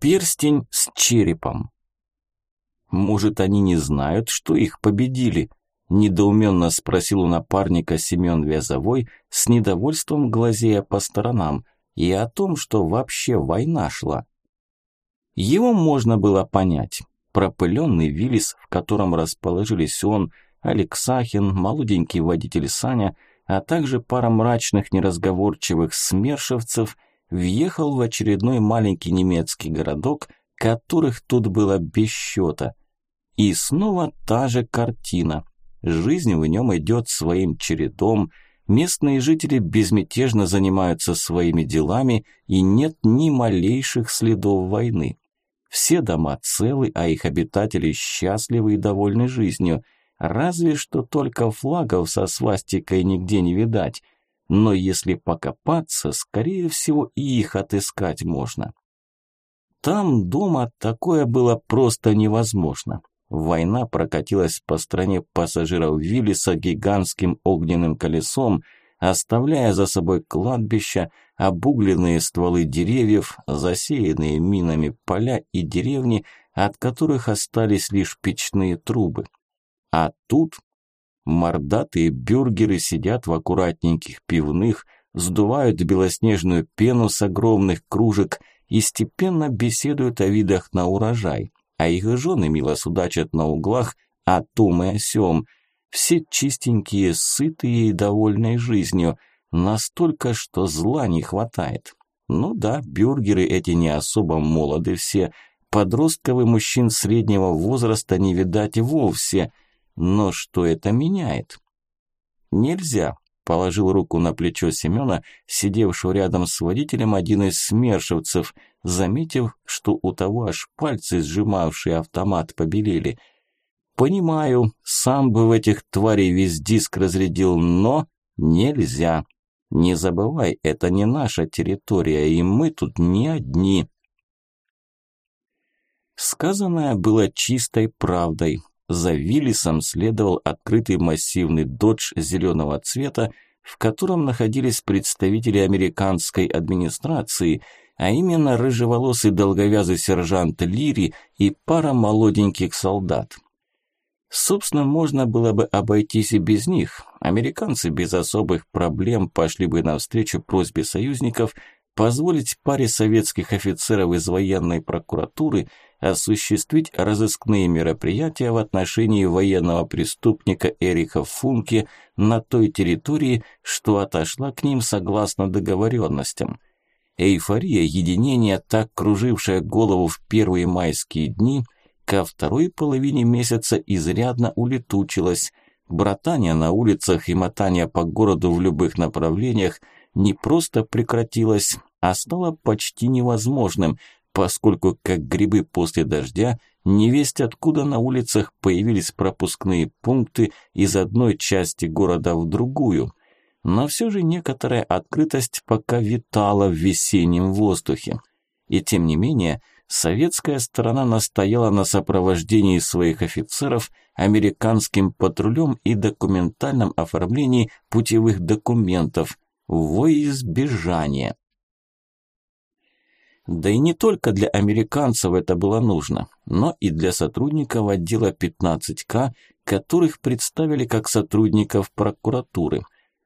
Перстень с черепом. Может, они не знают, что их победили? Недоуменно спросил у напарника Семен Вязовой, с недовольством глазея по сторонам, и о том, что вообще война шла. Его можно было понять. Пропыленный Виллис, в котором расположились он, Алексахин, молоденький водитель Саня, а также пара мрачных неразговорчивых смершевцев, въехал в очередной маленький немецкий городок, которых тут было без счета. И снова та же картина. Жизнь в нем идет своим чередом, местные жители безмятежно занимаются своими делами и нет ни малейших следов войны. Все дома целы, а их обитатели счастливы и довольны жизнью. Разве что только флагов со свастикой нигде не видать. Но если покопаться, скорее всего, и их отыскать можно. Там дома такое было просто невозможно. Война прокатилась по стране пассажиров Виллиса гигантским огненным колесом, оставляя за собой кладбища, обугленные стволы деревьев, засеянные минами поля и деревни, от которых остались лишь печные трубы. А тут мордатые бюргеры сидят в аккуратненьких пивных, сдувают белоснежную пену с огромных кружек и степенно беседуют о видах на урожай, а их жены мило судачат на углах о том и о сём. Все чистенькие, сытые и довольные жизнью, настолько, что зла не хватает. Ну да, бюргеры эти не особо молоды все, подростковый мужчин среднего возраста не видать вовсе, но что это меняет? Нельзя, положил руку на плечо Семена, сидевшего рядом с водителем один из смершевцев, заметив, что у того аж пальцы, сжимавшие автомат, побелели. «Понимаю, сам бы в этих тварей весь диск разрядил, но нельзя. Не забывай, это не наша территория, и мы тут не одни». Сказанное было чистой правдой. За Виллисом следовал открытый массивный додж зеленого цвета, в котором находились представители американской администрации, а именно рыжеволосый долговязый сержант Лири и пара молоденьких солдат. Собственно, можно было бы обойтись и без них. Американцы без особых проблем пошли бы навстречу просьбе союзников позволить паре советских офицеров из военной прокуратуры – осуществить разыскные мероприятия в отношении военного преступника Эрика Функе на той территории, что отошла к ним согласно договоренностям. Эйфория единения, так кружившая голову в первые майские дни, ко второй половине месяца изрядно улетучилась. Братание на улицах и мотание по городу в любых направлениях не просто прекратилось, а стало почти невозможным – поскольку, как грибы после дождя, невесть откуда на улицах появились пропускные пункты из одной части города в другую. Но все же некоторая открытость пока витала в весеннем воздухе. И тем не менее, советская сторона настояла на сопровождении своих офицеров американским патрулем и документальном оформлении путевых документов во избежание. Да и не только для американцев это было нужно, но и для сотрудников отдела 15К, которых представили как сотрудников прокуратуры.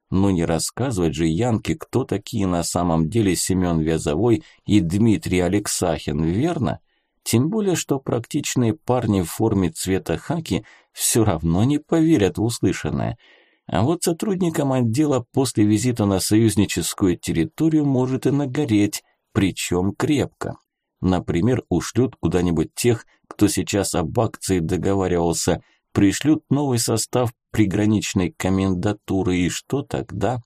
Но не рассказывать же Янке, кто такие на самом деле Семен Вязовой и Дмитрий Алексахин, верно? Тем более, что практичные парни в форме цвета хаки все равно не поверят в услышанное. А вот сотрудникам отдела после визита на союзническую территорию может и нагореть, причем крепко. Например, ушлют куда-нибудь тех, кто сейчас об акции договаривался, пришлют новый состав приграничной комендатуры, и что тогда?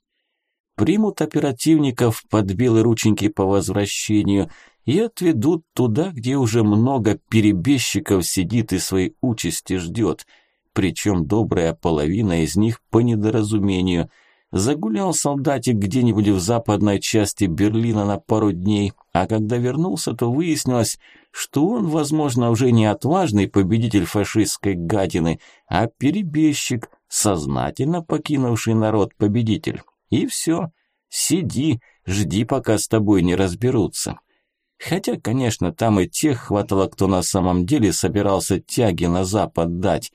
Примут оперативников под белые рученьки по возвращению и отведут туда, где уже много перебежчиков сидит и своей участи ждет, причем добрая половина из них по недоразумению – Загулял солдатик где-нибудь в западной части Берлина на пару дней, а когда вернулся, то выяснилось, что он, возможно, уже не отважный победитель фашистской гадины, а перебежчик, сознательно покинувший народ-победитель. И все, сиди, жди, пока с тобой не разберутся. Хотя, конечно, там и тех хватало, кто на самом деле собирался тяги на запад дать.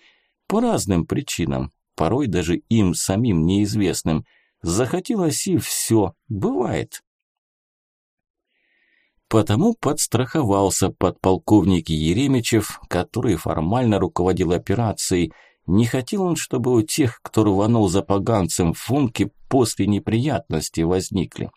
По разным причинам, порой даже им самим неизвестным. Захотелось и все, бывает. Потому подстраховался подполковник Еремичев, который формально руководил операцией. Не хотел он, чтобы у тех, кто рванул за поганцем Функи, после неприятности возникли.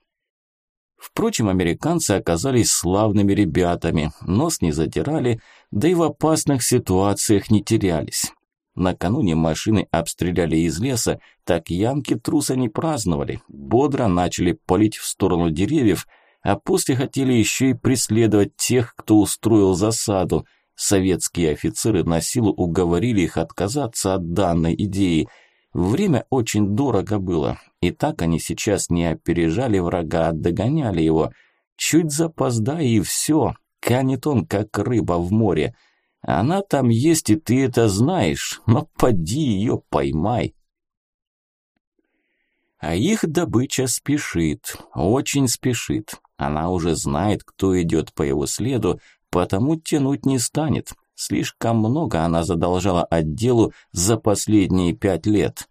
Впрочем, американцы оказались славными ребятами, нос не задирали, да и в опасных ситуациях не терялись. Накануне машины обстреляли из леса, так янки труса не праздновали, бодро начали палить в сторону деревьев, а после хотели еще и преследовать тех, кто устроил засаду. Советские офицеры на силу уговорили их отказаться от данной идеи. Время очень дорого было, и так они сейчас не опережали врага, а догоняли его. Чуть запоздай и все, канет он, как рыба в море. Она там есть, и ты это знаешь, но поди ее поймай. А их добыча спешит, очень спешит. Она уже знает, кто идет по его следу, потому тянуть не станет. Слишком много она задолжала отделу за последние пять лет.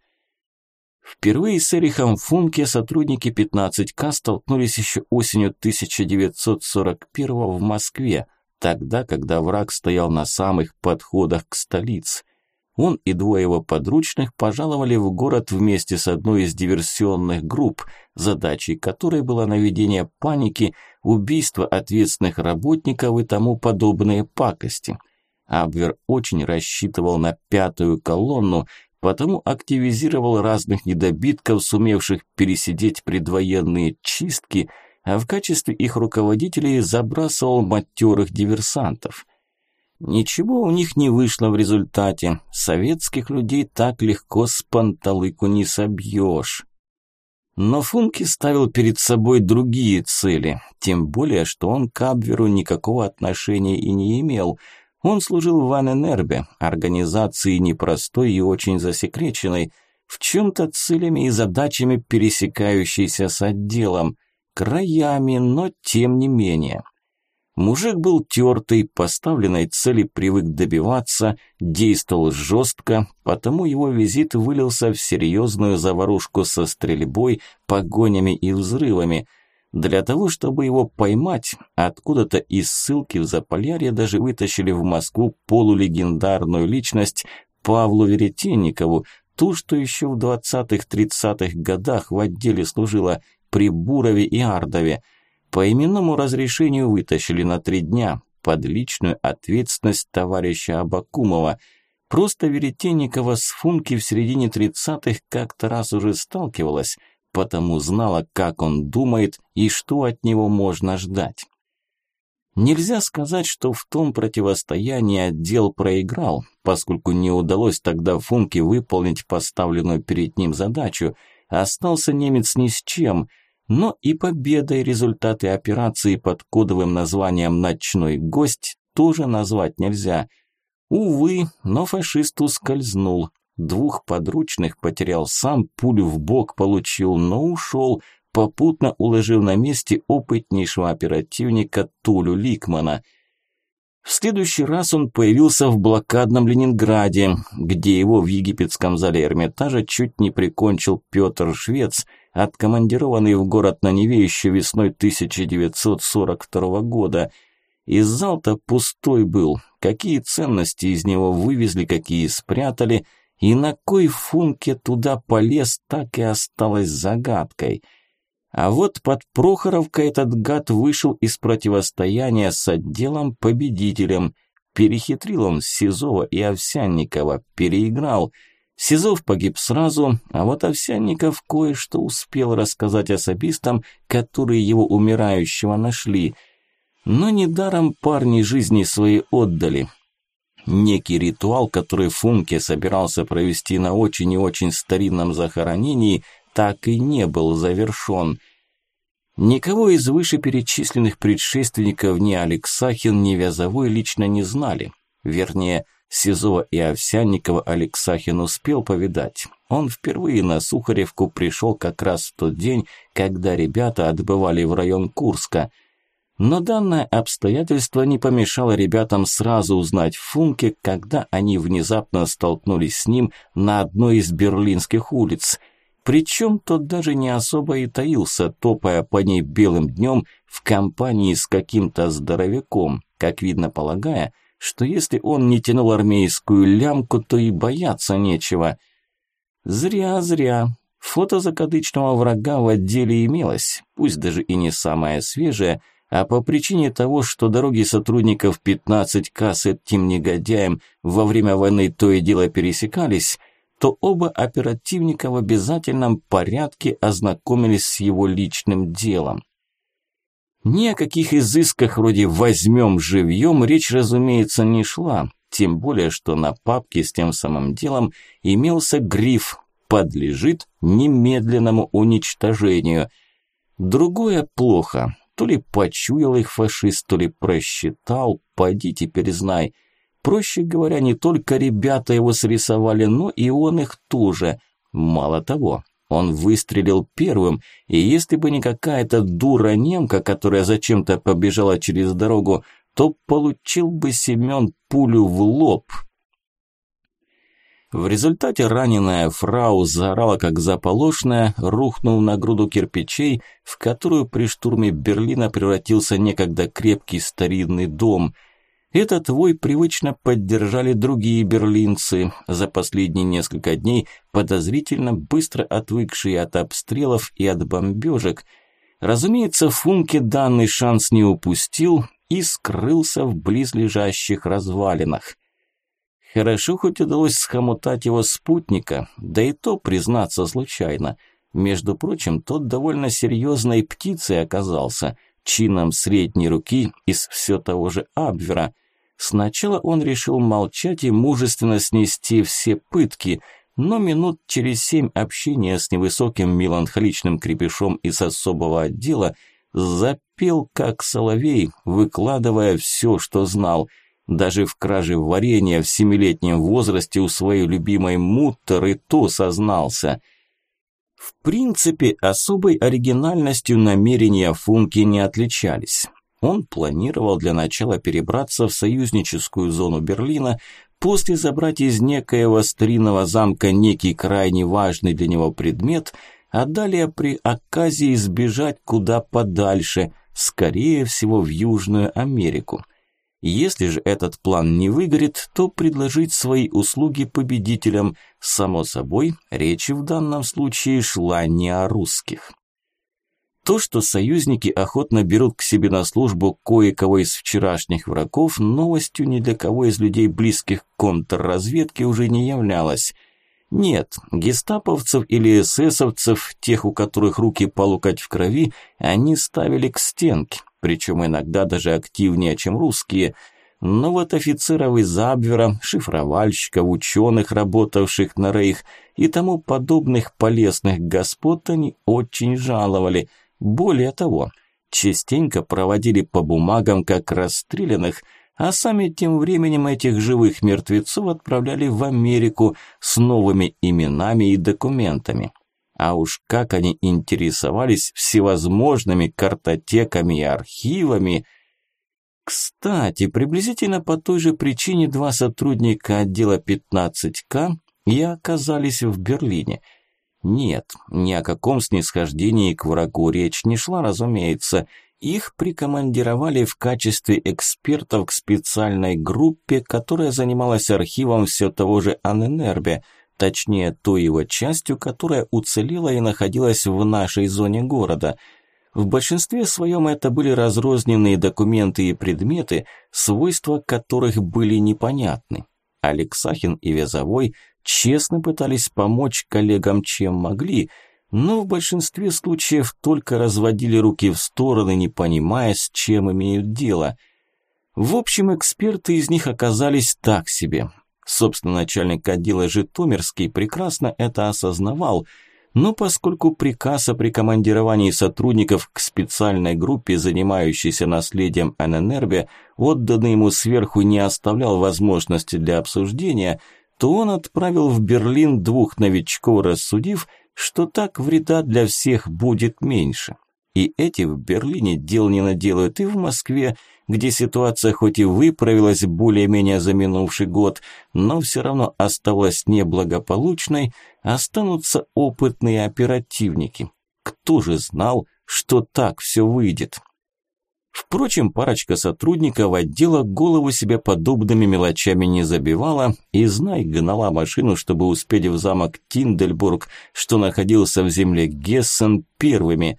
Впервые с Эрихом Функе сотрудники 15К столкнулись еще осенью 1941 в Москве, тогда, когда враг стоял на самых подходах к столице. Он и двое его подручных пожаловали в город вместе с одной из диверсионных групп, задачей которой было наведение паники, убийство ответственных работников и тому подобные пакости. Абвер очень рассчитывал на пятую колонну, потому активизировал разных недобитков, сумевших пересидеть предвоенные чистки, а в качестве их руководителей забрасывал матерых диверсантов. Ничего у них не вышло в результате. Советских людей так легко с панталыку не собьешь. Но Функи ставил перед собой другие цели, тем более, что он к Абверу никакого отношения и не имел – он служил в Ваненербе, организации непростой и очень засекреченной, в чем-то целями и задачами пересекающейся с отделом, краями, но тем не менее. Мужик был тертый, поставленной цели привык добиваться, действовал жестко, потому его визит вылился в серьезную заварушку со стрельбой, погонями и взрывами – для того, чтобы его поймать, откуда-то из ссылки в Заполярье даже вытащили в Москву полулегендарную личность Павлу Веретенникову, ту, что еще в 20-30-х годах в отделе служила при Бурове и Ардове. По именному разрешению вытащили на три дня под личную ответственность товарища Абакумова. Просто Веретенникова с Функи в середине 30-х как-то раз уже сталкивалась – потому знала, как он думает и что от него можно ждать. Нельзя сказать, что в том противостоянии отдел проиграл, поскольку не удалось тогда Функе выполнить поставленную перед ним задачу, остался немец ни с чем, но и победа и результаты операции под кодовым названием «Ночной гость» тоже назвать нельзя. Увы, но фашист ускользнул, Двух подручных потерял сам, пулю в бок получил, но ушел, попутно уложив на месте опытнейшего оперативника Тулю Ликмана. В следующий раз он появился в блокадном Ленинграде, где его в египетском зале Эрмитажа чуть не прикончил Петр Швец, откомандированный в город на Неве еще весной 1942 года. И зал-то пустой был, какие ценности из него вывезли, какие спрятали – и на кой Функе туда полез, так и осталось загадкой. А вот под Прохоровкой этот гад вышел из противостояния с отделом победителем. Перехитрил он Сизова и Овсянникова, переиграл. Сизов погиб сразу, а вот Овсянников кое-что успел рассказать особистам, которые его умирающего нашли. Но недаром парни жизни свои отдали. Некий ритуал, который Функе собирался провести на очень и очень старинном захоронении, так и не был завершен. Никого из вышеперечисленных предшественников ни Алексахин, ни Вязовой лично не знали. Вернее, Сизова и Овсянникова Алексахин успел повидать. Он впервые на Сухаревку пришел как раз в тот день, когда ребята отбывали в район Курска – Но данное обстоятельство не помешало ребятам сразу узнать Функе, когда они внезапно столкнулись с ним на одной из берлинских улиц. Причем тот даже не особо и таился, топая по ней белым днем в компании с каким-то здоровяком, как видно полагая, что если он не тянул армейскую лямку, то и бояться нечего. Зря, зря. Фото закадычного врага в отделе имелось, пусть даже и не самое свежее, а по причине того, что дороги сотрудников 15К с этим негодяем во время войны то и дело пересекались, то оба оперативника в обязательном порядке ознакомились с его личным делом. Ни о каких изысках вроде «возьмем живьем» речь, разумеется, не шла, тем более, что на папке с тем самым делом имелся гриф «подлежит немедленному уничтожению». Другое плохо. То ли почуял их фашист, то ли просчитал, поди теперь знай. Проще говоря, не только ребята его срисовали, но и он их тоже. Мало того, он выстрелил первым, и если бы не какая-то дура-немка, которая зачем-то побежала через дорогу, то получил бы Семен пулю в лоб. В результате раненая фрау заорала как заполошная, рухнув на груду кирпичей, в которую при штурме Берлина превратился некогда крепкий старинный дом. Этот вой привычно поддержали другие берлинцы, за последние несколько дней подозрительно быстро отвыкшие от обстрелов и от бомбежек. Разумеется, Функе данный шанс не упустил и скрылся в близлежащих развалинах. Хорошо хоть удалось схомутать его спутника, да и то, признаться, случайно. Между прочим, тот довольно серьезной птицей оказался, чином средней руки из все того же Абвера. Сначала он решил молчать и мужественно снести все пытки, но минут через семь общения с невысоким меланхоличным крепешом из особого отдела запел как соловей, выкладывая все, что знал – даже в краже варенья в семилетнем возрасте у своей любимой муттеры то сознался. В принципе, особой оригинальностью намерения Функи не отличались. Он планировал для начала перебраться в союзническую зону Берлина, после забрать из некоего старинного замка некий крайне важный для него предмет, а далее при оказии сбежать куда подальше, скорее всего в Южную Америку – если же этот план не выгорит, то предложить свои услуги победителям. Само собой, речь в данном случае шла не о русских. То, что союзники охотно берут к себе на службу кое-кого из вчерашних врагов, новостью ни для кого из людей, близких к контрразведке, уже не являлось. Нет, гестаповцев или эсэсовцев, тех, у которых руки по в крови, они ставили к стенке причем иногда даже активнее, чем русские. Но вот офицеров из Абвера, шифровальщиков, ученых, работавших на рейх и тому подобных полезных господ они очень жаловали. Более того, частенько проводили по бумагам как расстрелянных, а сами тем временем этих живых мертвецов отправляли в Америку с новыми именами и документами. А уж как они интересовались всевозможными картотеками и архивами. Кстати, приблизительно по той же причине два сотрудника отдела 15К и оказались в Берлине. Нет, ни о каком снисхождении к врагу речь не шла, разумеется. Их прикомандировали в качестве экспертов к специальной группе, которая занималась архивом все того же Анненербе – точнее той его частью, которая уцелела и находилась в нашей зоне города. В большинстве своем это были разрозненные документы и предметы, свойства которых были непонятны. Алексахин и Вязовой честно пытались помочь коллегам чем могли, но в большинстве случаев только разводили руки в стороны, не понимая, с чем имеют дело. В общем, эксперты из них оказались так себе. Собственно, начальник отдела Житомирский прекрасно это осознавал, но поскольку приказ о прикомандировании сотрудников к специальной группе, занимающейся наследием ННРБ, отданный ему сверху не оставлял возможности для обсуждения, то он отправил в Берлин двух новичков, рассудив, что так вреда для всех будет меньше. И эти в Берлине дел не наделают, и в Москве, где ситуация хоть и выправилась более-менее за минувший год, но все равно осталась неблагополучной, останутся опытные оперативники. Кто же знал, что так все выйдет? Впрочем, парочка сотрудников отдела голову себе подобными мелочами не забивала и, знай, гнала машину, чтобы успеть в замок Тиндельбург, что находился в земле Гессен, первыми.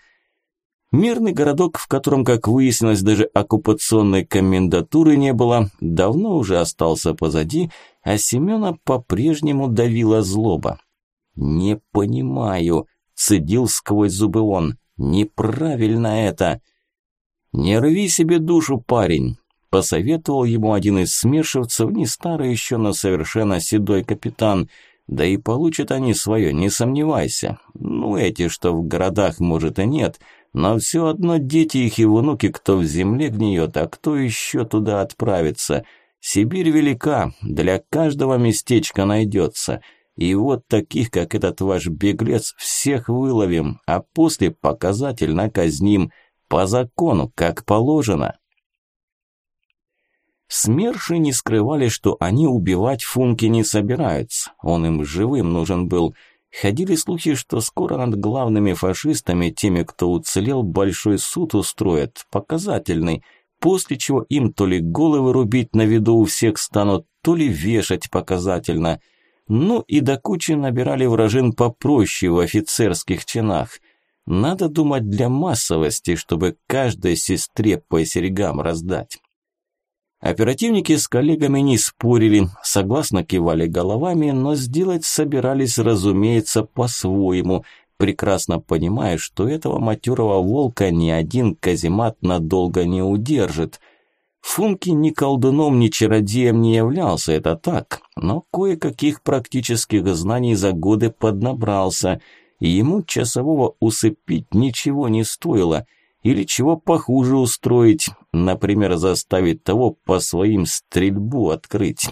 Мирный городок, в котором, как выяснилось, даже оккупационной комендатуры не было, давно уже остался позади, а Семена по-прежнему давила злоба. «Не понимаю», – цедил сквозь зубы он, – «неправильно это». «Не рви себе душу, парень», – посоветовал ему один из смершивцев, не старый еще, но совершенно седой капитан. «Да и получат они свое, не сомневайся. Ну, эти, что в городах, может, и нет, но все одно дети их и внуки, кто в земле гниет, а кто еще туда отправится. Сибирь велика, для каждого местечко найдется». И вот таких, как этот ваш беглец, всех выловим, а после показательно казним. По закону, как положено. СМЕРШи не скрывали, что они убивать Функи не собираются. Он им живым нужен был. Ходили слухи, что скоро над главными фашистами, теми, кто уцелел, большой суд устроят, показательный, после чего им то ли головы рубить на виду у всех станут, то ли вешать показательно. Ну и до кучи набирали вражин попроще в офицерских чинах – надо думать для массовости, чтобы каждой сестре по серьгам раздать. Оперативники с коллегами не спорили, согласно кивали головами, но сделать собирались, разумеется, по-своему, прекрасно понимая, что этого матерого волка ни один каземат надолго не удержит. Функи ни колдуном, ни чародеем не являлся, это так, но кое-каких практических знаний за годы поднабрался – и ему часового усыпить ничего не стоило, или чего похуже устроить, например, заставить того по своим стрельбу открыть.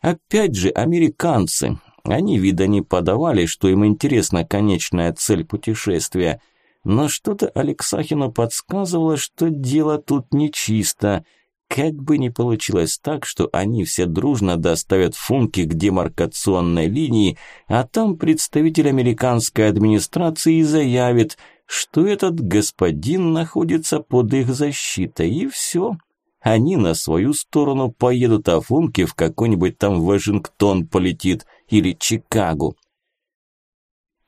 Опять же, американцы, они вида не подавали, что им интересна конечная цель путешествия, но что-то Алексахину подсказывало, что дело тут нечисто – как бы ни получилось так, что они все дружно доставят Функи к демаркационной линии, а там представитель американской администрации заявит, что этот господин находится под их защитой, и все. Они на свою сторону поедут, а Функи в какой-нибудь там Вашингтон полетит или Чикаго.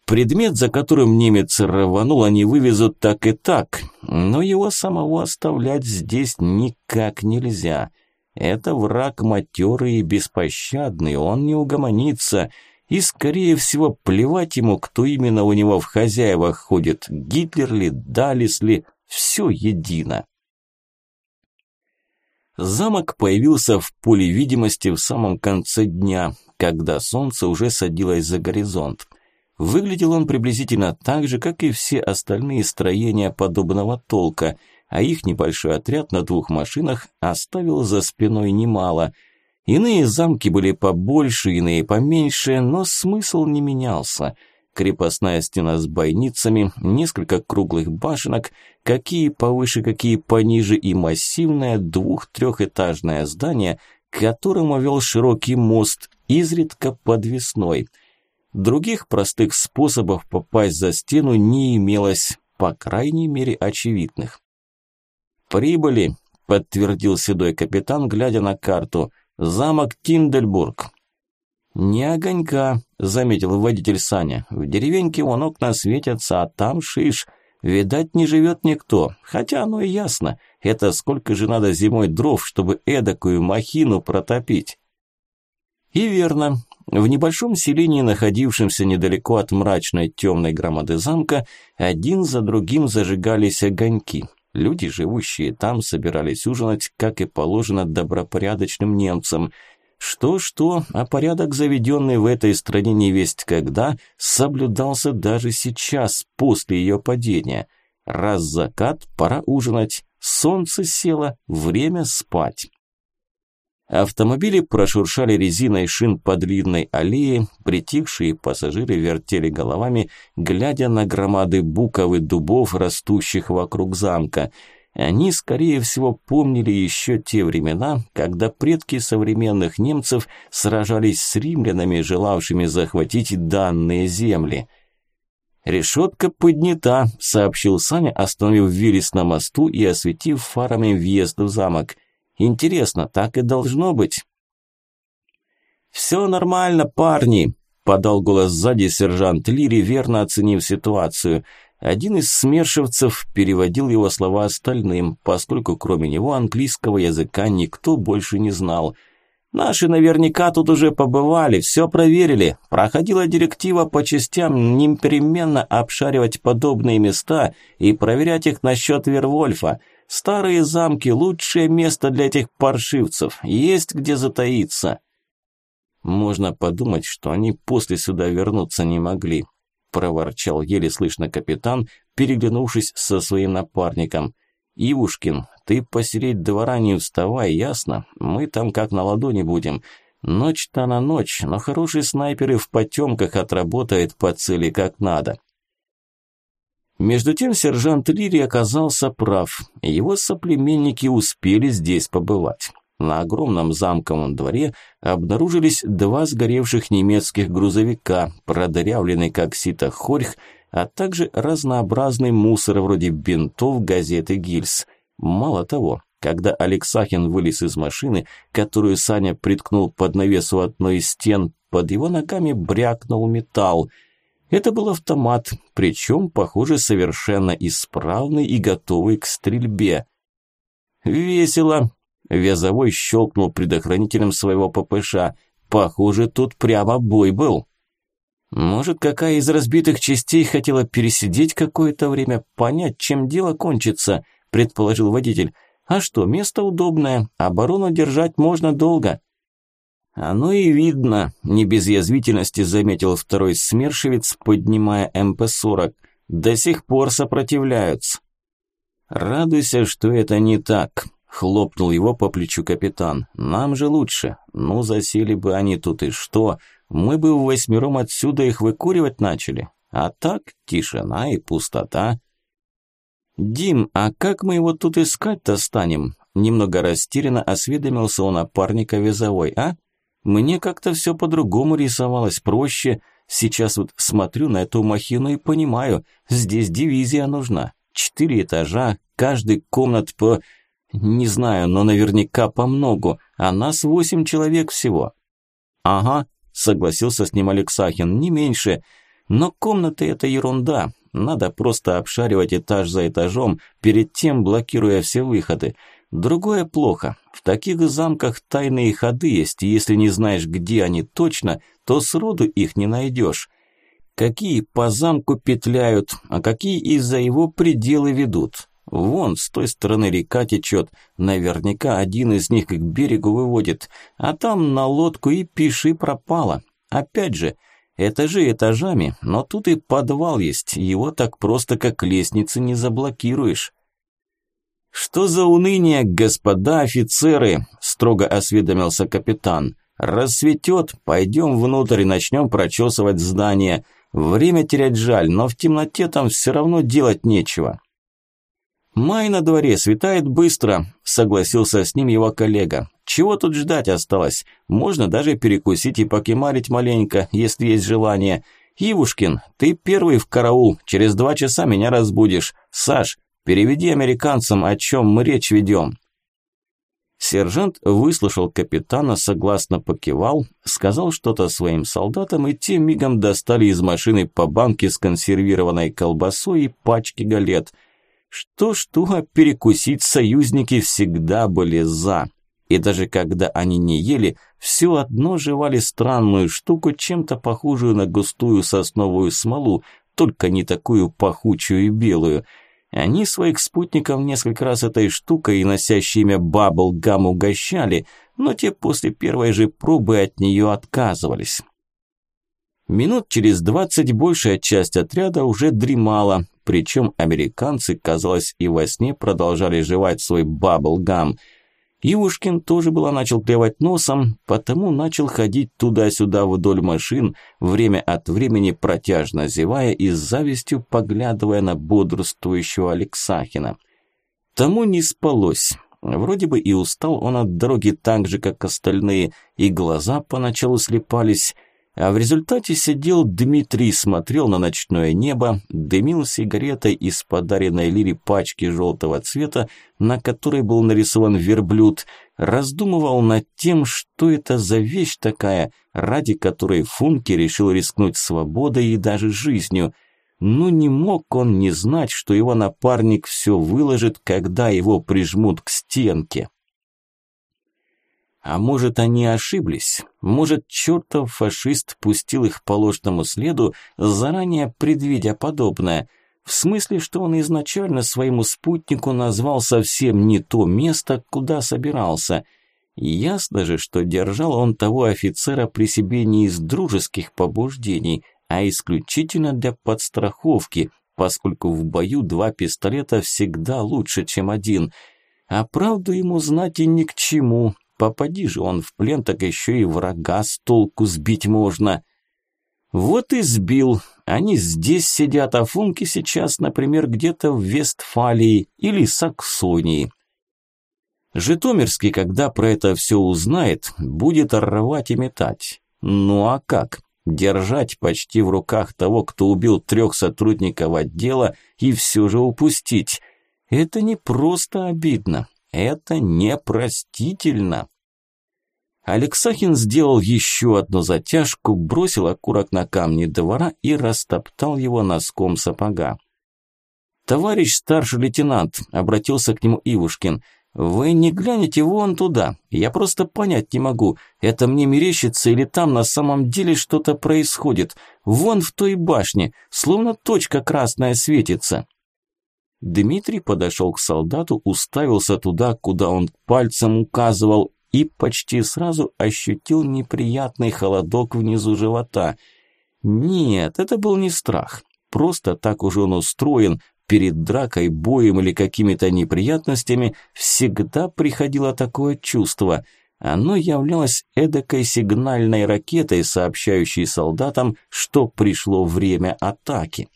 Предмет, за которым немец рванул, они вывезут так и так, но его самого оставлять здесь никак нельзя. Это враг матерый и беспощадный, он не угомонится, и, скорее всего, плевать ему, кто именно у него в хозяевах ходит, Гитлер ли, Далис ли, все едино. Замок появился в поле видимости в самом конце дня, когда солнце уже садилось за горизонт. Выглядел он приблизительно так же, как и все остальные строения подобного толка, а их небольшой отряд на двух машинах оставил за спиной немало. Иные замки были побольше, иные поменьше, но смысл не менялся. Крепостная стена с бойницами, несколько круглых башенок, какие повыше, какие пониже, и массивное двух-трехэтажное здание, к которому вел широкий мост, изредка подвесной – Других простых способов попасть за стену не имелось, по крайней мере очевидных. «Прибыли», – подтвердил седой капитан, глядя на карту. «Замок Тиндельбург». «Не огонька», – заметил водитель Саня. «В деревеньке вон окна светятся, а там шиш. Видать, не живет никто. Хотя оно и ясно. Это сколько же надо зимой дров, чтобы эдакую махину протопить?» И верно, в небольшом селении, находившемся недалеко от мрачной темной громады замка, один за другим зажигались огоньки. Люди, живущие там, собирались ужинать, как и положено добропорядочным немцам. Что-что, а порядок, заведенный в этой стране невесть когда, соблюдался даже сейчас, после ее падения. Раз закат, пора ужинать, солнце село, время спать. Автомобили прошуршали резиной шин по длинной аллее, притихшие пассажиры вертели головами, глядя на громады буков и дубов, растущих вокруг замка. Они, скорее всего, помнили еще те времена, когда предки современных немцев сражались с римлянами, желавшими захватить данные земли. «Решетка поднята», – сообщил Саня, остановив Виллис на мосту и осветив фарами въезд в замок – Интересно, так и должно быть. «Все нормально, парни», – подал голос сзади сержант Лири, верно оценив ситуацию. Один из смершевцев переводил его слова остальным, поскольку кроме него английского языка никто больше не знал. «Наши наверняка тут уже побывали, все проверили. Проходила директива по частям непременно обшаривать подобные места и проверять их насчет Вервольфа. Старые замки – лучшее место для этих паршивцев, есть где затаиться. Можно подумать, что они после сюда вернуться не могли, проворчал еле слышно капитан, переглянувшись со своим напарником. «Ивушкин, ты посереть двора не вставай, ясно? Мы там как на ладони будем. Ночь-то на ночь, но хороший снайпер и в потемках отработает по цели как надо. Между тем сержант Лири оказался прав. Его соплеменники успели здесь побывать. На огромном замковом дворе обнаружились два сгоревших немецких грузовика, продырявленный как сито хорьх, а также разнообразный мусор вроде бинтов, газеты «Гильз». Мало того, когда Алексахин вылез из машины, которую Саня приткнул под навесу одной из стен, под его ногами брякнул металл – это был автомат, причем, похоже, совершенно исправный и готовый к стрельбе. «Весело!» – Вязовой щелкнул предохранителем своего ППШ. «Похоже, тут прямо бой был». «Может, какая из разбитых частей хотела пересидеть какое-то время, понять, чем дело кончится», – предположил водитель. «А что, место удобное, оборону держать можно долго». «Оно и видно», – не без язвительности заметил второй смершевец, поднимая МП-40. «До сих пор сопротивляются». «Радуйся, что это не так», – хлопнул его по плечу капитан. «Нам же лучше. Ну, засели бы они тут и что? Мы бы в восьмером отсюда их выкуривать начали. А так тишина и пустота». «Дим, а как мы его тут искать-то станем?» Немного растерянно осведомился у напарника Визовой, а? Мне как-то все по-другому рисовалось, проще. Сейчас вот смотрю на эту махину и понимаю, здесь дивизия нужна. Четыре этажа, каждый комнат по... Не знаю, но наверняка по многу, а нас восемь человек всего. Ага, согласился с ним Алексахин, не меньше. Но комнаты это ерунда. Надо просто обшаривать этаж за этажом, перед тем блокируя все выходы. Другое плохо. В таких замках тайные ходы есть, и если не знаешь, где они точно, то сроду их не найдешь. Какие по замку петляют, а какие из-за его пределы ведут. Вон, с той стороны река течет, наверняка один из них к берегу выводит, а там на лодку и пиши пропало. Опять же, этажи этажами, но тут и подвал есть, его так просто как лестницы не заблокируешь. «Что за уныние, господа офицеры?» – строго осведомился капитан. «Рассветет, пойдем внутрь и начнем прочесывать здание. Время терять жаль, но в темноте там все равно делать нечего». «Май на дворе, светает быстро», – согласился с ним его коллега. «Чего тут ждать осталось? Можно даже перекусить и покемарить маленько, если есть желание. Ивушкин, ты первый в караул, через два часа меня разбудишь. Саш, Переведи американцам, о чем мы речь ведем». Сержант выслушал капитана, согласно покивал, сказал что-то своим солдатам, и те мигом достали из машины по банке с консервированной колбасой и пачки галет. Что-что, а перекусить союзники всегда были за. И даже когда они не ели, все одно жевали странную штуку, чем-то похожую на густую сосновую смолу, только не такую пахучую и белую – они своих спутников несколько раз этой штукой, носящей имя Бабл-Гам, угощали, но те после первой же пробы от нее отказывались. Минут через двадцать большая часть отряда уже дремала, причем американцы, казалось, и во сне продолжали жевать свой Бабл-Гам. Ивушкин тоже было начал клевать носом, потому начал ходить туда-сюда вдоль машин, время от времени протяжно зевая и с завистью поглядывая на бодрствующего Алексахина. Тому не спалось. Вроде бы и устал он от дороги так же, как остальные, и глаза поначалу слепались – а в результате сидел Дмитрий, смотрел на ночное небо, дымил сигаретой из подаренной Лире пачки желтого цвета, на которой был нарисован верблюд, раздумывал над тем, что это за вещь такая, ради которой Функи решил рискнуть свободой и даже жизнью. Но не мог он не знать, что его напарник все выложит, когда его прижмут к стенке. А может, они ошиблись? Может, чертов фашист пустил их по ложному следу, заранее предвидя подобное? В смысле, что он изначально своему спутнику назвал совсем не то место, куда собирался. Ясно же, что держал он того офицера при себе не из дружеских побуждений, а исключительно для подстраховки, поскольку в бою два пистолета всегда лучше, чем один. А правду ему знать и ни к чему, Попади же он в плен, так еще и врага с толку сбить можно. Вот и сбил. Они здесь сидят, а функи сейчас, например, где-то в Вестфалии или Саксонии. Житомирский, когда про это все узнает, будет рвать и метать. Ну а как? Держать почти в руках того, кто убил трех сотрудников отдела и все же упустить. Это не просто обидно, это непростительно. Алексахин сделал еще одну затяжку, бросил окурок на камни двора и растоптал его носком сапога. «Товарищ старший лейтенант», – обратился к нему Ивушкин, – «вы не глянете вон туда. Я просто понять не могу, это мне мерещится или там на самом деле что-то происходит. Вон в той башне, словно точка красная светится». Дмитрий подошел к солдату, уставился туда, куда он пальцем указывал, и почти сразу ощутил неприятный холодок внизу живота. Нет, это был не страх. Просто так уже он устроен. Перед дракой, боем или какими-то неприятностями всегда приходило такое чувство. Оно являлось эдакой сигнальной ракетой, сообщающей солдатам, что пришло время атаки.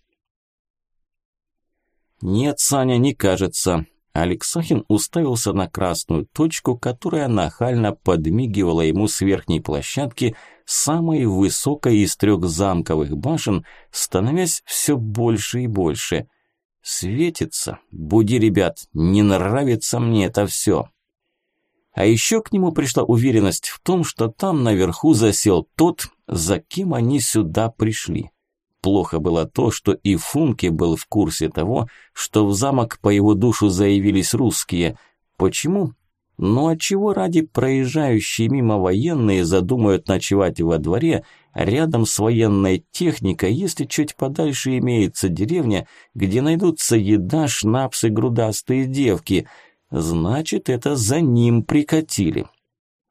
«Нет, Саня, не кажется». Алексахин уставился на красную точку, которая нахально подмигивала ему с верхней площадки, самой высокой из трех замковых башен, становясь все больше и больше. «Светится. Буди, ребят, не нравится мне это все». А еще к нему пришла уверенность в том, что там наверху засел тот, за кем они сюда пришли. Плохо было то, что и Функе был в курсе того, что в замок по его душу заявились русские. Почему? Ну а чего ради проезжающие мимо военные задумают ночевать во дворе рядом с военной техникой, если чуть подальше имеется деревня, где найдутся еда, шнапсы, грудастые девки? Значит, это за ним прикатили.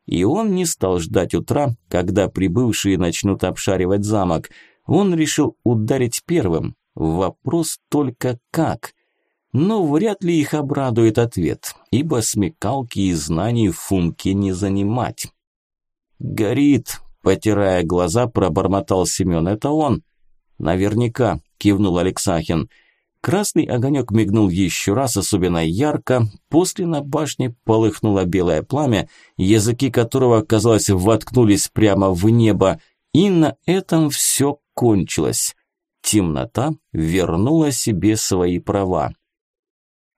И он не стал ждать утра, когда прибывшие начнут обшаривать замок – он решил ударить первым. Вопрос только как. Но вряд ли их обрадует ответ, ибо смекалки и знаний в Функе не занимать. «Горит!» – потирая глаза, пробормотал Семен. «Это он!» «Наверняка!» – кивнул Алексахин. Красный огонек мигнул еще раз, особенно ярко. После на башне полыхнуло белое пламя, языки которого, казалось, воткнулись прямо в небо. И на этом все кончилось. Темнота вернула себе свои права.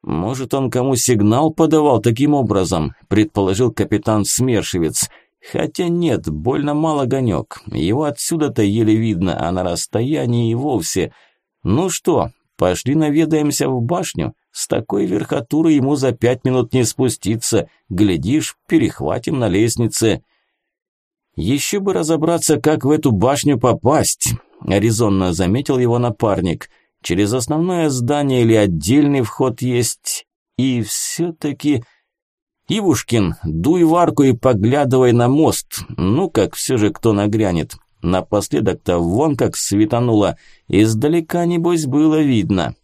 «Может, он кому сигнал подавал таким образом?» – предположил капитан Смершевец. «Хотя нет, больно мало огонек. Его отсюда-то еле видно, а на расстоянии и вовсе. Ну что, пошли наведаемся в башню? С такой верхотуры ему за пять минут не спуститься. Глядишь, перехватим на лестнице». «Еще бы разобраться, как в эту башню попасть», – резонно заметил его напарник. «Через основное здание или отдельный вход есть. И все-таки...» «Ивушкин, дуй в арку и поглядывай на мост. Ну, как все же кто нагрянет. Напоследок-то вон как светануло. Издалека, небось, было видно».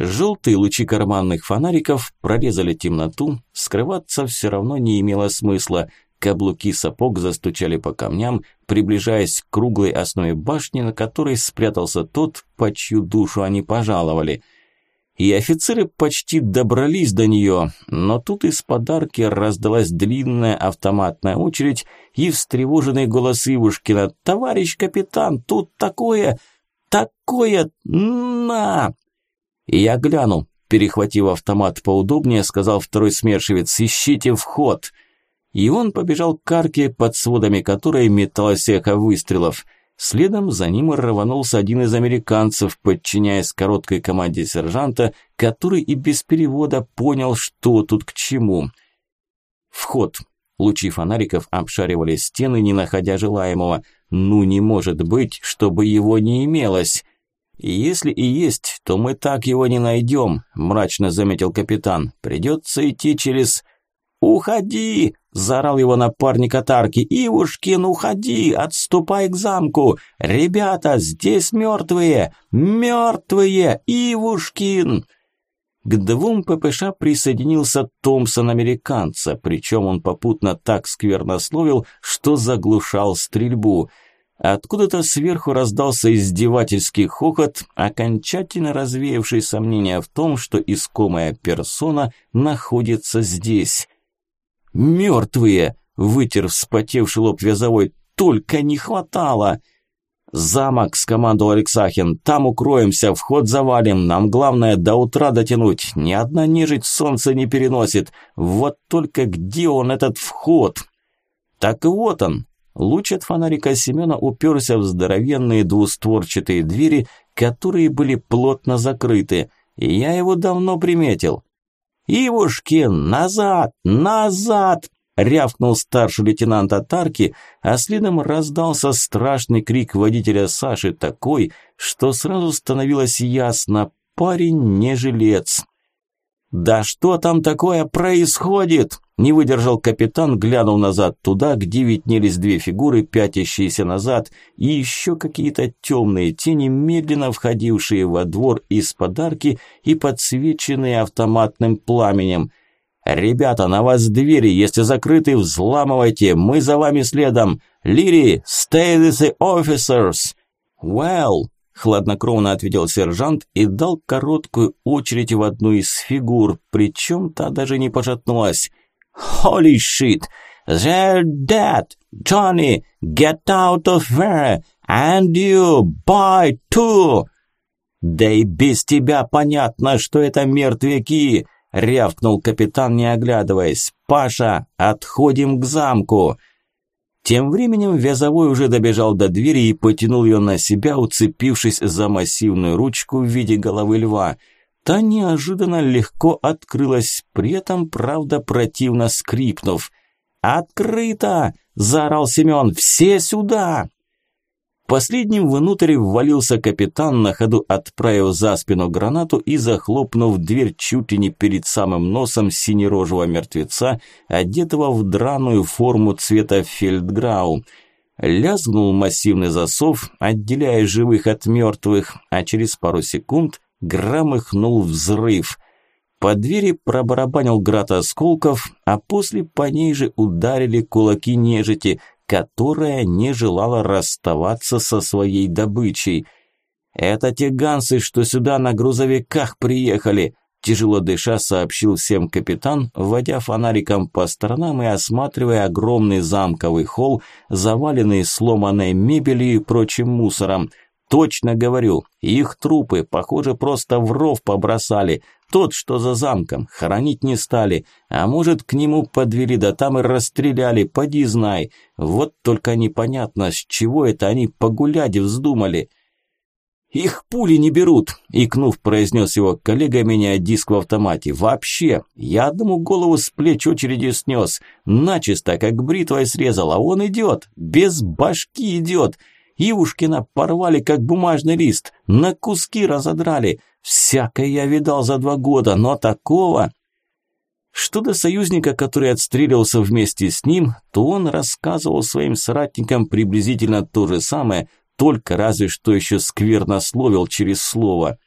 Желтые лучи карманных фонариков прорезали темноту, скрываться все равно не имело смысла. Каблуки сапог застучали по камням, приближаясь к круглой основе башни, на которой спрятался тот, по чью душу они пожаловали – и офицеры почти добрались до нее, но тут из подарки раздалась длинная автоматная очередь и встревоженный голос Ивушкина «Товарищ капитан, тут такое, такое, на!» Я гляну, перехватив автомат поудобнее, сказал второй смершевец «Ищите вход!» И он побежал к арке, под сводами которой металось эхо выстрелов – Следом за ним рванулся один из американцев, подчиняясь короткой команде сержанта, который и без перевода понял, что тут к чему. Вход. Лучи фонариков обшаривали стены, не находя желаемого. Ну не может быть, чтобы его не имелось. «Если и есть, то мы так его не найдем», – мрачно заметил капитан. «Придется идти через...» «Уходи!» – заорал его напарник от арки. «Ивушкин, уходи! Отступай к замку! Ребята, здесь мертвые! Мертвые! Ивушкин!» К двум ППШ присоединился Томпсон-американца, причем он попутно так сквернословил, что заглушал стрельбу. Откуда-то сверху раздался издевательский хохот, окончательно развеявший сомнения в том, что искомая персона находится здесь. «Мертвые!» – вытер вспотевший лоб вязовой. «Только не хватало!» «Замок!» – скомандовал Алексахин. «Там укроемся, вход завалим. Нам главное до утра дотянуть. Ни одна нежить солнце не переносит. Вот только где он, этот вход?» «Так вот он!» Луч от фонарика Семена уперся в здоровенные двустворчатые двери, которые были плотно закрыты. Я его давно приметил. «Ивушкин, назад! Назад!» рявкнул старший лейтенант Атарки, а следом раздался страшный крик водителя Саши такой, что сразу становилось ясно – парень не жилец. «Да что там такое происходит?» – не выдержал капитан, глянул назад туда, где виднелись две фигуры, пятящиеся назад, и еще какие-то темные тени, медленно входившие во двор из подарки и подсвеченные автоматным пламенем. «Ребята, на вас двери, если закрыты, взламывайте, мы за вами следом! Лири, stay the officers!» «Well!» Хладнокровно ответил сержант и дал короткую очередь в одну из фигур, причем та даже не пожатнулась. «Holy shit! They're dead! Johnny, get out of there! And you, boy, too!» «Да и без тебя понятно, что это мертвяки!» – рявкнул капитан, не оглядываясь. «Паша, отходим к замку!» Тем временем Вязовой уже добежал до двери и потянул ее на себя, уцепившись за массивную ручку в виде головы льва. Та неожиданно легко открылась, при этом, правда, противно скрипнув. «Открыто!» – заорал Семен. «Все сюда!» Последним внутрь ввалился капитан, на ходу отправив за спину гранату и захлопнув дверь чуть ли не перед самым носом синерожего мертвеца, одетого в драную форму цвета фельдграу. Лязгнул массивный засов, отделяя живых от мертвых, а через пару секунд громыхнул взрыв. По двери пробарабанил град осколков, а после по ней же ударили кулаки нежити – которая не желала расставаться со своей добычей. «Это те гансы, что сюда на грузовиках приехали», тяжело дыша сообщил всем капитан, вводя фонариком по сторонам и осматривая огромный замковый холл, заваленный сломанной мебелью и прочим мусором. Точно говорю, их трупы, похоже, просто в ров побросали. Тот, что за замком, хоронить не стали. А может, к нему подвели, да там и расстреляли, поди знай. Вот только непонятно, с чего это они погулять вздумали. «Их пули не берут», – икнув, произнес его коллега, меняя диск в автомате. «Вообще, я одному голову с плеч очереди снес. Начисто, как бритвой срезал, а он идет, без башки идет». Ивушкина порвали, как бумажный лист, на куски разодрали. Всякое я видал за два года, но такого... Что до союзника, который отстреливался вместе с ним, то он рассказывал своим соратникам приблизительно то же самое, только разве что еще скверно словил через слово.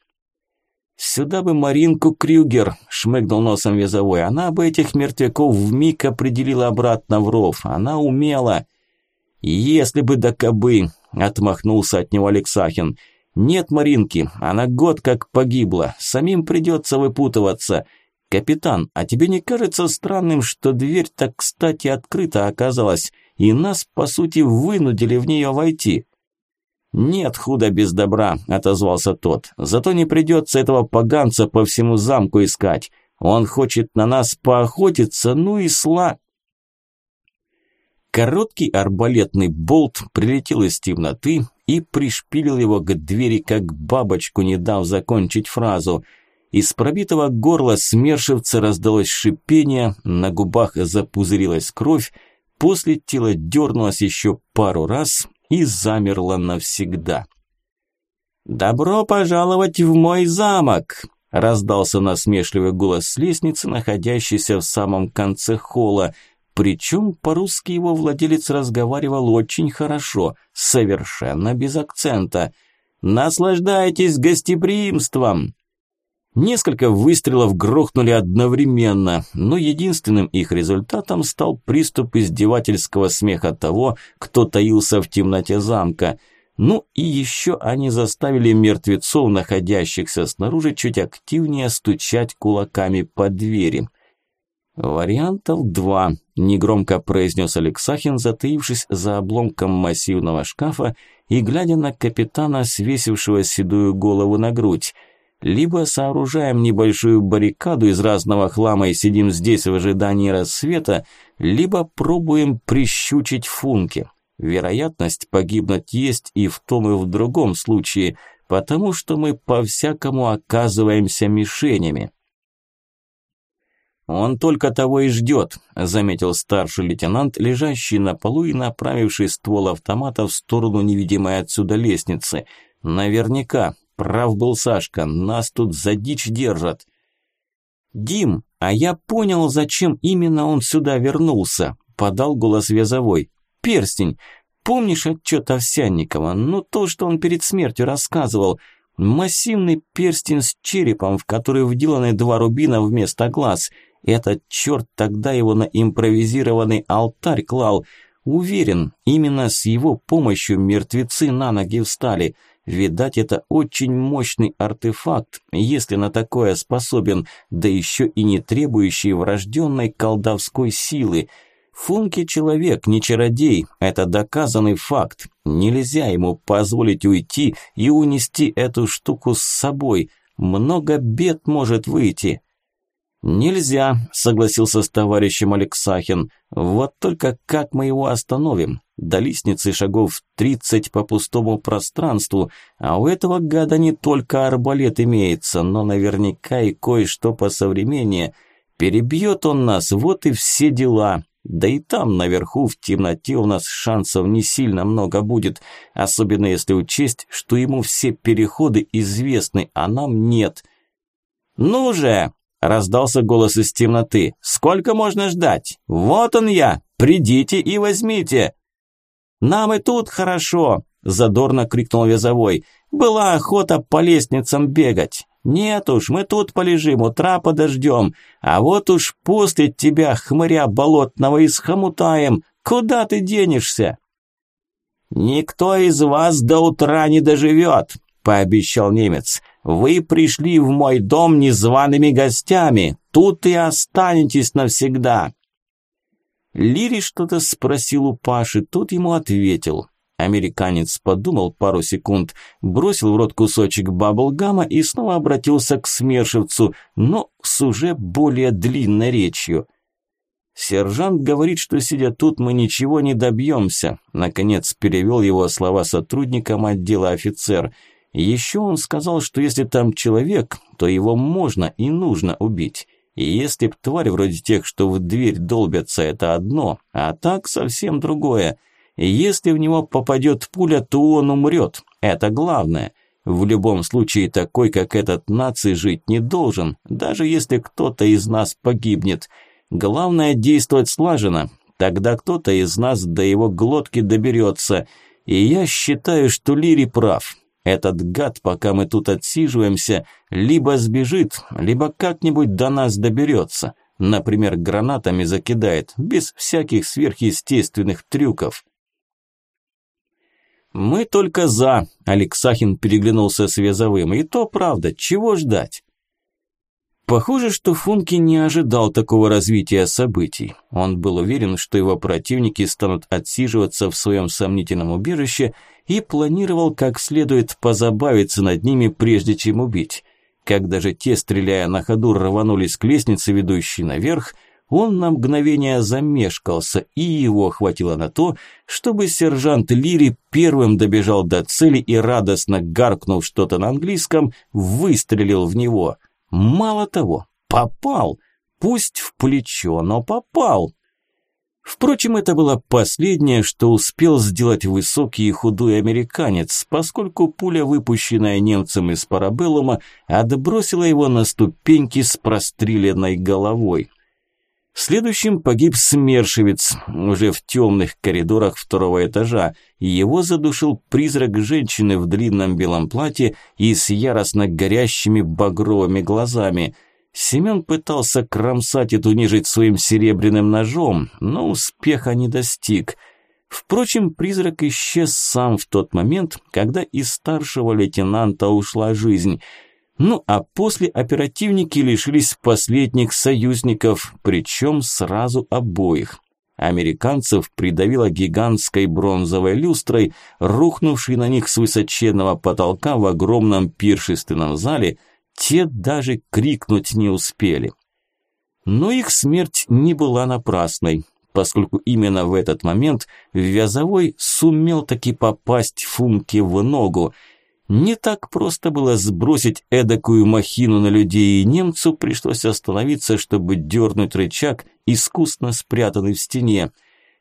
Сюда бы Маринку Крюгер, шмыгнул носом визовой. Она бы этих мертвяков вмиг определила обратно в ров. Она умела. Если бы да кобы, отмахнулся от него Алексахин. Нет Маринки, она год как погибла. Самим придется выпутываться. Капитан, а тебе не кажется странным, что дверь так кстати открыта оказалась, и нас, по сути, вынудили в нее войти? «Нет худа без добра», – отозвался тот. «Зато не придется этого поганца по всему замку искать. Он хочет на нас поохотиться, ну и сла...» Короткий арбалетный болт прилетел из темноты и пришпилил его к двери, как бабочку, не дав закончить фразу. Из пробитого горла смершивца раздалось шипение, на губах запузырилась кровь, после тело дернулось еще пару раз и замерло навсегда. «Добро пожаловать в мой замок!» – раздался насмешливый голос с лестницы, находящейся в самом конце холла – причем по-русски его владелец разговаривал очень хорошо, совершенно без акцента. «Наслаждайтесь гостеприимством!» Несколько выстрелов грохнули одновременно, но единственным их результатом стал приступ издевательского смеха того, кто таился в темноте замка. Ну и еще они заставили мертвецов, находящихся снаружи, чуть активнее стучать кулаками по двери. «Вариантов два», – негромко произнес Алексахин, затаившись за обломком массивного шкафа и глядя на капитана, свесившего седую голову на грудь. «Либо сооружаем небольшую баррикаду из разного хлама и сидим здесь в ожидании рассвета, либо пробуем прищучить функи. Вероятность погибнуть есть и в том, и в другом случае, потому что мы по-всякому оказываемся мишенями». «Он только того и ждет», – заметил старший лейтенант, лежащий на полу и направивший ствол автомата в сторону невидимой отсюда лестницы. «Наверняка. Прав был Сашка. Нас тут за дичь держат». «Дим, а я понял, зачем именно он сюда вернулся», – подал голос Вязовой. «Перстень. Помнишь отчет Овсянникова? Ну, то, что он перед смертью рассказывал. Массивный перстень с черепом, в который вделаны два рубина вместо глаз – этот черт тогда его на импровизированный алтарь клал. Уверен, именно с его помощью мертвецы на ноги встали. Видать, это очень мощный артефакт, если на такое способен, да еще и не требующий врожденной колдовской силы. Функи человек, не чародей, это доказанный факт. Нельзя ему позволить уйти и унести эту штуку с собой. Много бед может выйти. «Нельзя», – согласился с товарищем Алексахин. «Вот только как мы его остановим? До лестницы шагов тридцать по пустому пространству, а у этого гада не только арбалет имеется, но наверняка и кое-что посовременнее. Перебьет он нас, вот и все дела. Да и там, наверху, в темноте у нас шансов не сильно много будет, особенно если учесть, что ему все переходы известны, а нам нет». «Ну же!» Раздался голос из темноты. «Сколько можно ждать? Вот он я! Придите и возьмите!» «Нам и тут хорошо!» – задорно крикнул Вязовой. «Была охота по лестницам бегать. Нет уж, мы тут полежим, утра подождем. А вот уж после тебя, хмыря болотного, исхомутаем. Куда ты денешься?» «Никто из вас до утра не доживет», – пообещал немец. Вы пришли в мой дом незваными гостями. Тут и останетесь навсегда». Лири что-то спросил у Паши, тот ему ответил. Американец подумал пару секунд, бросил в рот кусочек баблгама и снова обратился к смершивцу, но с уже более длинной речью. «Сержант говорит, что сидя тут мы ничего не добьемся», наконец перевел его слова сотрудникам отдела офицер – еще он сказал, что если там человек, то его можно и нужно убить. И если б тварь вроде тех, что в дверь долбятся, это одно, а так совсем другое. Если в него попадет пуля, то он умрет. Это главное. В любом случае такой, как этот наций, жить не должен, даже если кто-то из нас погибнет. Главное действовать слаженно, тогда кто-то из нас до его глотки доберется. И я считаю, что Лири прав. Этот гад, пока мы тут отсиживаемся, либо сбежит, либо как-нибудь до нас доберется. Например, гранатами закидает, без всяких сверхъестественных трюков. «Мы только за», – Алексахин переглянулся с Вязовым. «И то правда, чего ждать?» Похоже, что Функи не ожидал такого развития событий. Он был уверен, что его противники станут отсиживаться в своем сомнительном убежище и планировал как следует позабавиться над ними, прежде чем убить. Когда же те, стреляя на ходу, рванулись к лестнице, ведущей наверх, он на мгновение замешкался, и его хватило на то, чтобы сержант Лири первым добежал до цели и, радостно гаркнув что-то на английском, выстрелил в него. Мало того, попал, пусть в плечо, но попал. Впрочем, это было последнее, что успел сделать высокий и худой американец, поскольку пуля, выпущенная немцем из парабеллума, отбросила его на ступеньки с простреленной головой. Следующим погиб Смершевец, уже в темных коридорах второго этажа, и его задушил призрак женщины в длинном белом платье и с яростно горящими багровыми глазами. Семен пытался кромсать эту нежить своим серебряным ножом, но успеха не достиг. Впрочем, призрак исчез сам в тот момент, когда из старшего лейтенанта ушла жизнь – ну а после оперативники лишились последних союзников, причем сразу обоих. Американцев придавило гигантской бронзовой люстрой, рухнувшей на них с высоченного потолка в огромном пиршественном зале, те даже крикнуть не успели. Но их смерть не была напрасной, поскольку именно в этот момент Вязовой сумел таки попасть Функе в ногу – не так просто было сбросить эдакую махину на людей, и немцу пришлось остановиться, чтобы дернуть рычаг, искусно спрятанный в стене.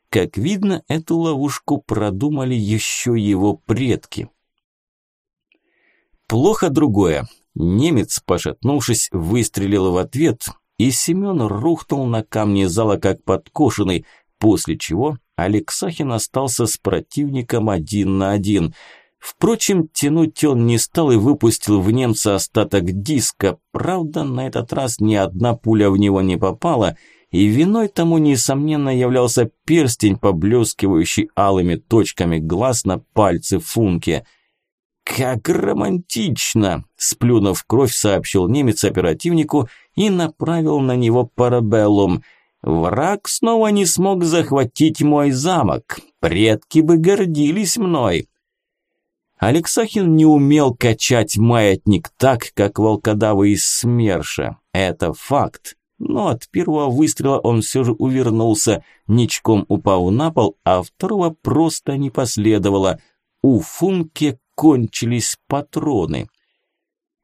Как видно, эту ловушку продумали еще его предки. Плохо другое. Немец, пошатнувшись, выстрелил в ответ, и Семен рухнул на камни зала как подкошенный, после чего Алексахин остался с противником один на один – Впрочем, тянуть он не стал и выпустил в немца остаток диска. Правда, на этот раз ни одна пуля в него не попала, и виной тому, несомненно, являлся перстень, поблескивающий алыми точками глаз на пальце Функе. «Как романтично!» – сплюнув кровь, сообщил немец оперативнику и направил на него парабеллум. «Враг снова не смог захватить мой замок. Предки бы гордились мной!» Алексахин не умел качать маятник так, как волкодавы из СМЕРШа. Это факт. Но от первого выстрела он все же увернулся, ничком упав на пол, а второго просто не последовало. У Функе кончились патроны.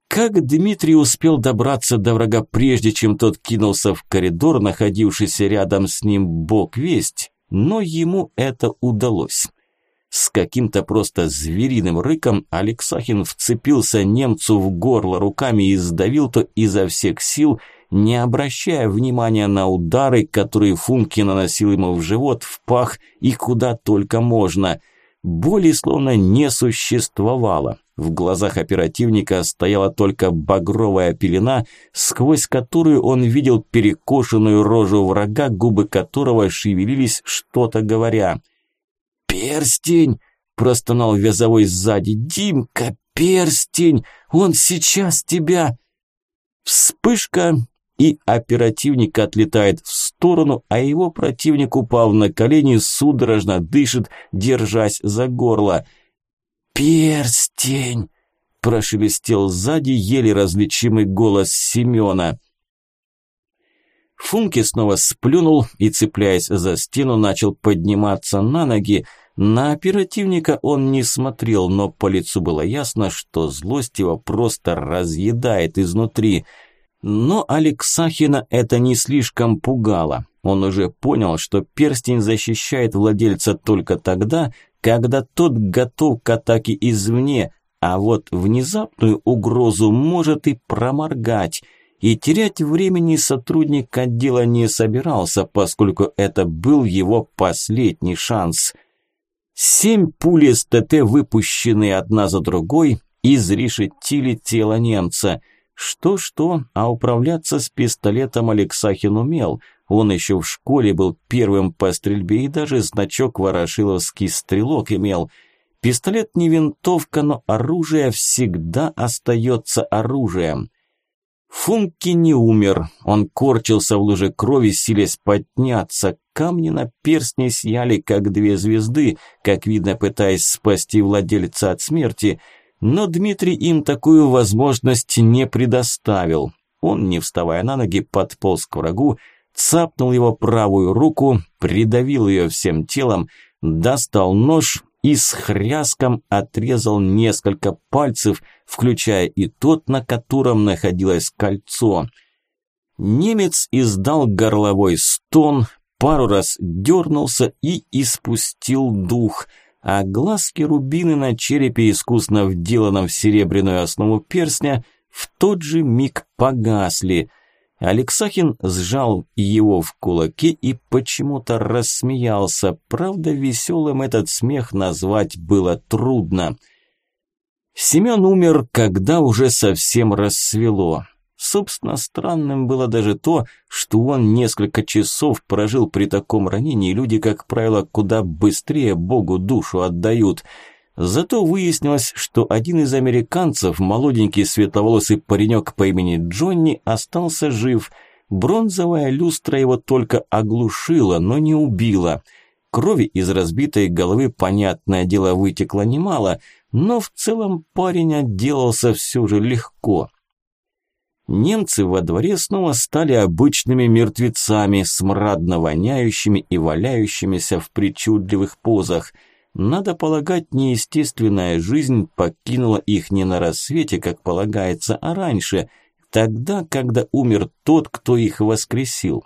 Как Дмитрий успел добраться до врага, прежде чем тот кинулся в коридор, находившийся рядом с ним бок весть, но ему это удалось. С каким-то просто звериным рыком Алексахин вцепился немцу в горло руками и сдавил то изо всех сил, не обращая внимания на удары, которые Функи наносил ему в живот, в пах и куда только можно. Боли словно не существовало. В глазах оперативника стояла только багровая пелена, сквозь которую он видел перекошенную рожу врага, губы которого шевелились, что-то говоря – «Перстень!» – простонал вязовой сзади. «Димка, перстень! Он сейчас тебя...» Вспышка, и оперативник отлетает в сторону, а его противник, упав на колени, судорожно дышит, держась за горло. «Перстень!» – прошелестел сзади еле различимый голос Семена. Функи снова сплюнул и, цепляясь за стену, начал подниматься на ноги. На оперативника он не смотрел, но по лицу было ясно, что злость его просто разъедает изнутри. Но Алексахина это не слишком пугало. Он уже понял, что перстень защищает владельца только тогда, когда тот готов к атаке извне, а вот внезапную угрозу может и проморгать – и терять времени сотрудник отдела не собирался, поскольку это был его последний шанс. Семь пуль СТТ, выпущенные одна за другой, изрешетили тело немца. Что-что, а управляться с пистолетом Алексахин умел. Он еще в школе был первым по стрельбе и даже значок ворошиловский стрелок имел. Пистолет не винтовка, но оружие всегда остается оружием. Функи не умер, он корчился в луже крови, силясь подняться. Камни на перстне сияли, как две звезды, как видно, пытаясь спасти владельца от смерти. Но Дмитрий им такую возможность не предоставил. Он, не вставая на ноги, подполз к врагу, цапнул его правую руку, придавил ее всем телом, достал нож и с хряском отрезал несколько пальцев, включая и тот, на котором находилось кольцо. Немец издал горловой стон, пару раз дернулся и испустил дух, а глазки рубины на черепе, искусно вделанном в серебряную основу перстня, в тот же миг погасли – Алексахин сжал его в кулаки и почему-то рассмеялся. Правда, веселым этот смех назвать было трудно. Семен умер, когда уже совсем рассвело. Собственно, странным было даже то, что он несколько часов прожил при таком ранении, люди, как правило, куда быстрее Богу душу отдают – Зато выяснилось, что один из американцев, молоденький светловолосый паренек по имени Джонни, остался жив. Бронзовая люстра его только оглушила, но не убила. Крови из разбитой головы, понятное дело, вытекло немало, но в целом парень отделался все же легко. Немцы во дворе снова стали обычными мертвецами, смрадно воняющими и валяющимися в причудливых позах – надо полагать, неестественная жизнь покинула их не на рассвете, как полагается, а раньше, тогда, когда умер тот, кто их воскресил.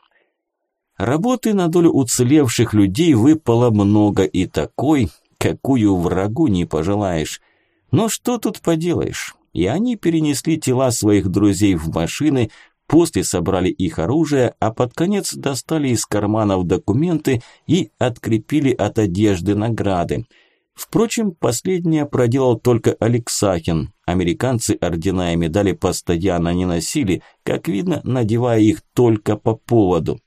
Работы на долю уцелевших людей выпало много и такой, какую врагу не пожелаешь. Но что тут поделаешь? И они перенесли тела своих друзей в машины, После собрали их оружие, а под конец достали из карманов документы и открепили от одежды награды. Впрочем, последнее проделал только Алексахин. Американцы ордена и медали постоянно не носили, как видно, надевая их только по поводу.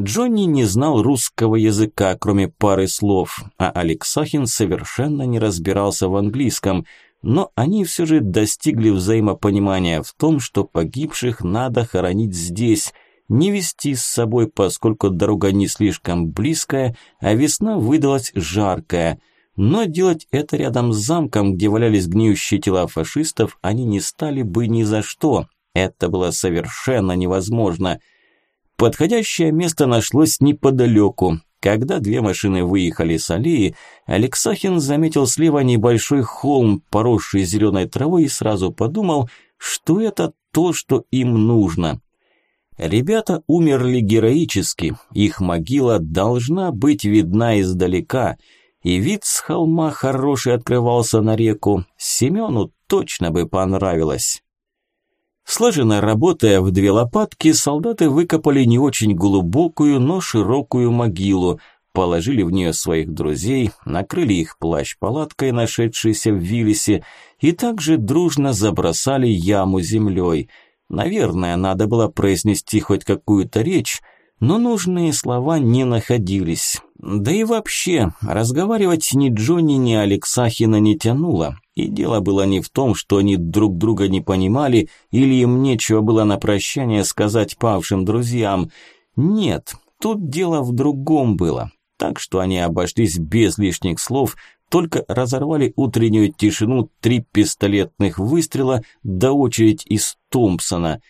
Джонни не знал русского языка, кроме пары слов, а Алексахин совершенно не разбирался в английском – но они все же достигли взаимопонимания в том, что погибших надо хоронить здесь, не вести с собой, поскольку дорога не слишком близкая, а весна выдалась жаркая. Но делать это рядом с замком, где валялись гниющие тела фашистов, они не стали бы ни за что. Это было совершенно невозможно. Подходящее место нашлось неподалеку, когда две машины выехали с аллеи, Алексахин заметил слева небольшой холм, поросший зеленой травой, и сразу подумал, что это то, что им нужно. Ребята умерли героически, их могила должна быть видна издалека, и вид с холма хороший открывался на реку, Семену точно бы понравилось. Сложенно работая в две лопатки, солдаты выкопали не очень глубокую, но широкую могилу, положили в нее своих друзей, накрыли их плащ-палаткой, нашедшейся в Виллисе, и также дружно забросали яму землей. Наверное, надо было произнести хоть какую-то речь, но нужные слова не находились. Да и вообще, разговаривать ни Джонни, ни Алексахина не тянуло. И дело было не в том, что они друг друга не понимали или им нечего было на прощание сказать павшим друзьям. Нет, тут дело в другом было. Так что они обошлись без лишних слов, только разорвали утреннюю тишину три пистолетных выстрела до очередь из Томпсона.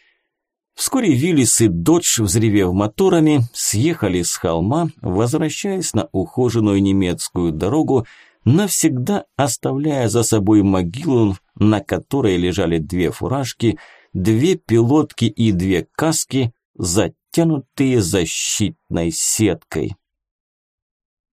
Вскоре Виллис и Додж, взревев моторами, съехали с холма, возвращаясь на ухоженную немецкую дорогу, навсегда оставляя за собой могилу, на которой лежали две фуражки, две пилотки и две каски, затянутые защитной сеткой.